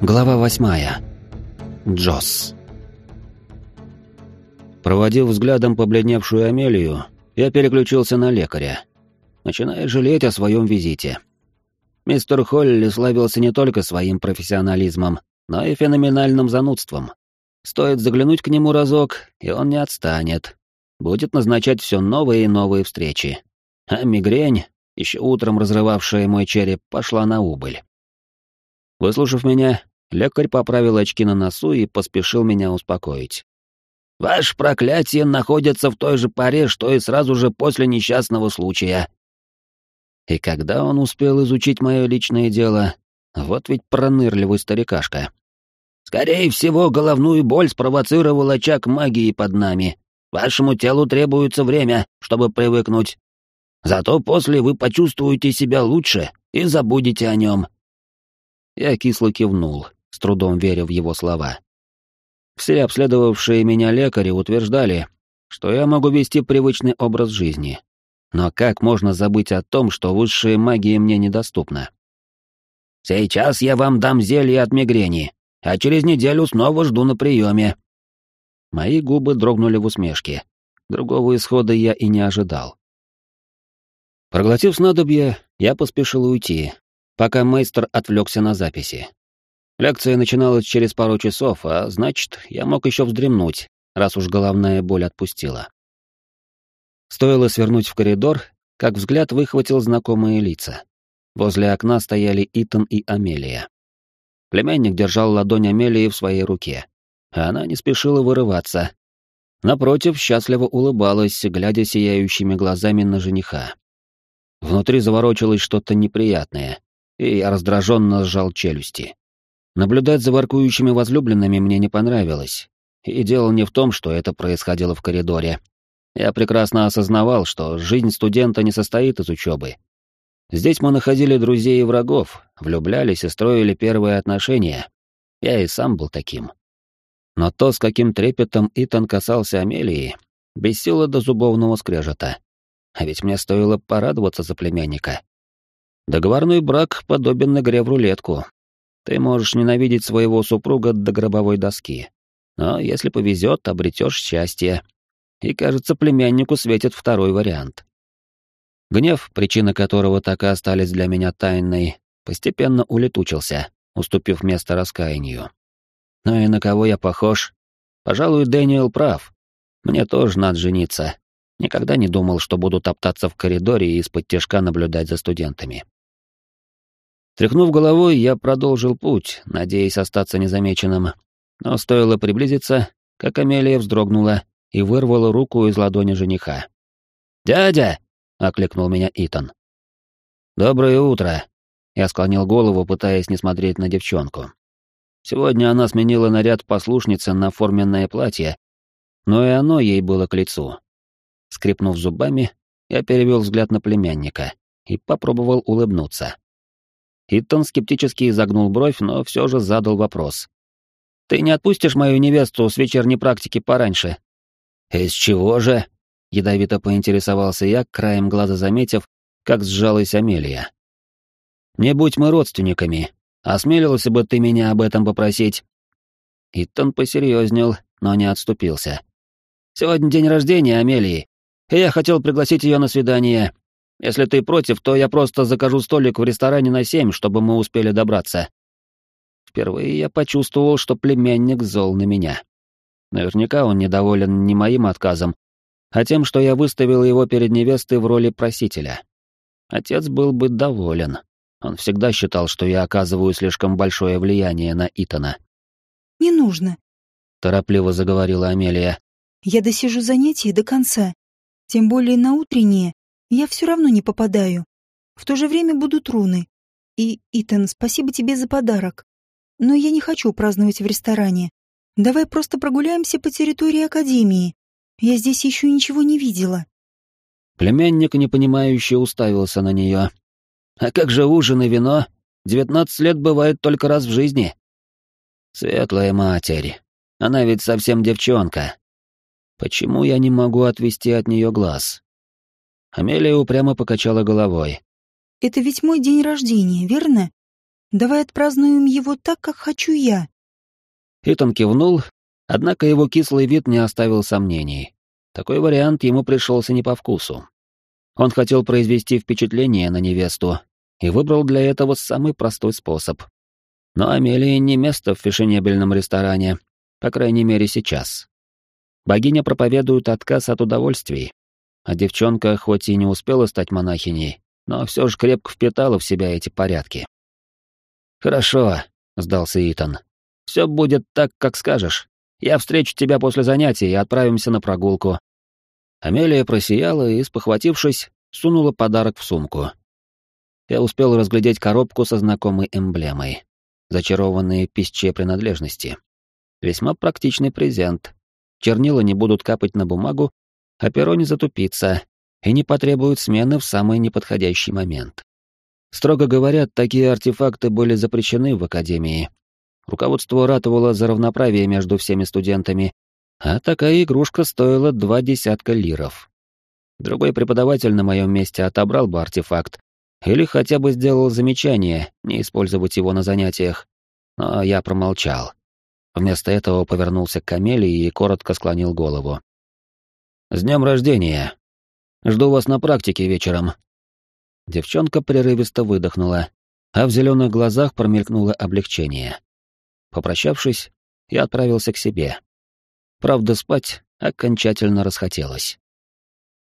Глава восьмая. Джосс. Проводив взглядом побледневшую Амелию, я переключился на лекаря, начиная жалеть о своем визите. Мистер Холли славился не только своим профессионализмом, но и феноменальным занудством. Стоит заглянуть к нему разок, и он не отстанет. Будет назначать все новые и новые встречи. А мигрень, еще утром разрывавшая мой череп, пошла на убыль. Выслушав меня, лекарь поправил очки на носу и поспешил меня успокоить. «Ваше проклятие находится в той же паре, что и сразу же после несчастного случая». И когда он успел изучить мое личное дело, вот ведь пронырливый старикашка. «Скорее всего, головную боль спровоцировал очаг магии под нами. Вашему телу требуется время, чтобы привыкнуть. Зато после вы почувствуете себя лучше и забудете о нем. Я кисло кивнул, с трудом веря в его слова. Все обследовавшие меня лекари утверждали, что я могу вести привычный образ жизни. Но как можно забыть о том, что высшая магия мне недоступна? «Сейчас я вам дам зелье от мигрени, а через неделю снова жду на приеме». Мои губы дрогнули в усмешке. Другого исхода я и не ожидал. Проглотив снадобье, я поспешил уйти, пока мейстер отвлекся на записи. Лекция начиналась через пару часов, а значит, я мог еще вздремнуть, раз уж головная боль отпустила. Стоило свернуть в коридор, как взгляд выхватил знакомые лица. Возле окна стояли Итан и Амелия. Племянник держал ладонь Амелии в своей руке, а она не спешила вырываться. Напротив, счастливо улыбалась, глядя сияющими глазами на жениха. Внутри заворочилось что-то неприятное, и я раздраженно сжал челюсти. Наблюдать за воркующими возлюбленными мне не понравилось. И дело не в том, что это происходило в коридоре. Я прекрасно осознавал, что жизнь студента не состоит из учебы. Здесь мы находили друзей и врагов, влюблялись и строили первые отношения. Я и сам был таким. Но то, с каким трепетом Итан касался Амелии, бесило до зубовного скрежета. А ведь мне стоило порадоваться за племянника. Договорной брак подобен игре в рулетку. Ты можешь ненавидеть своего супруга до гробовой доски. Но если повезет, обретешь счастье. И, кажется, племяннику светит второй вариант. Гнев, причина которого так и остались для меня тайной, постепенно улетучился, уступив место раскаянию. Ну и на кого я похож? Пожалуй, Дэниел прав. Мне тоже надо жениться. Никогда не думал, что буду топтаться в коридоре и из-под тяжка наблюдать за студентами. Тряхнув головой, я продолжил путь, надеясь остаться незамеченным. Но стоило приблизиться, как Амелия вздрогнула и вырвала руку из ладони жениха. «Дядя!» — окликнул меня Итан. «Доброе утро!» Я склонил голову, пытаясь не смотреть на девчонку. Сегодня она сменила наряд послушницы на форменное платье, но и оно ей было к лицу. Скрипнув зубами, я перевел взгляд на племянника и попробовал улыбнуться. Итан скептически изогнул бровь, но все же задал вопрос. «Ты не отпустишь мою невесту с вечерней практики пораньше?» «Из чего же?» — ядовито поинтересовался я, краем глаза заметив, как сжалась Амелия. «Не будь мы родственниками. Осмелился бы ты меня об этом попросить?» Итан посерьезнел, но не отступился. «Сегодня день рождения Амелии, и я хотел пригласить ее на свидание. Если ты против, то я просто закажу столик в ресторане на семь, чтобы мы успели добраться. Впервые я почувствовал, что племянник зол на меня. Наверняка он недоволен не моим отказом, а тем, что я выставил его перед невестой в роли просителя. Отец был бы доволен. Он всегда считал, что я оказываю слишком большое влияние на Итана. «Не нужно», — торопливо заговорила Амелия. «Я досижу занятия до конца. Тем более на утреннее я все равно не попадаю. В то же время будут руны. И, Итан, спасибо тебе за подарок. Но я не хочу праздновать в ресторане. Давай просто прогуляемся по территории Академии. Я здесь еще ничего не видела. Племянник, непонимающе, уставился на нее. А как же ужин и вино? Девятнадцать лет бывает только раз в жизни. Светлая матерь. Она ведь совсем девчонка. Почему я не могу отвести от нее глаз? Амелия упрямо покачала головой. «Это ведь мой день рождения, верно? Давай отпразднуем его так, как хочу я. Итан кивнул, однако его кислый вид не оставил сомнений. Такой вариант ему пришелся не по вкусу. Он хотел произвести впечатление на невесту и выбрал для этого самый простой способ. Но Амелии не место в фешенебельном ресторане, по крайней мере сейчас. Богиня проповедует отказ от удовольствий, а девчонка хоть и не успела стать монахиней, но все же крепко впитала в себя эти порядки. «Хорошо», — сдался Итан. «Все будет так, как скажешь. Я встречу тебя после занятий и отправимся на прогулку». Амелия просияла и, спохватившись, сунула подарок в сумку. Я успел разглядеть коробку со знакомой эмблемой. Зачарованные пищие принадлежности. Весьма практичный презент. Чернила не будут капать на бумагу, а перо не затупится и не потребуют смены в самый неподходящий момент. Строго говоря, такие артефакты были запрещены в Академии. Руководство ратовало за равноправие между всеми студентами, а такая игрушка стоила два десятка лиров. Другой преподаватель на моем месте отобрал бы артефакт или хотя бы сделал замечание не использовать его на занятиях, но я промолчал. Вместо этого повернулся к Камелии и коротко склонил голову. «С днем рождения! Жду вас на практике вечером!» Девчонка прерывисто выдохнула, а в зеленых глазах промелькнуло облегчение. Попрощавшись, я отправился к себе. Правда, спать окончательно расхотелось.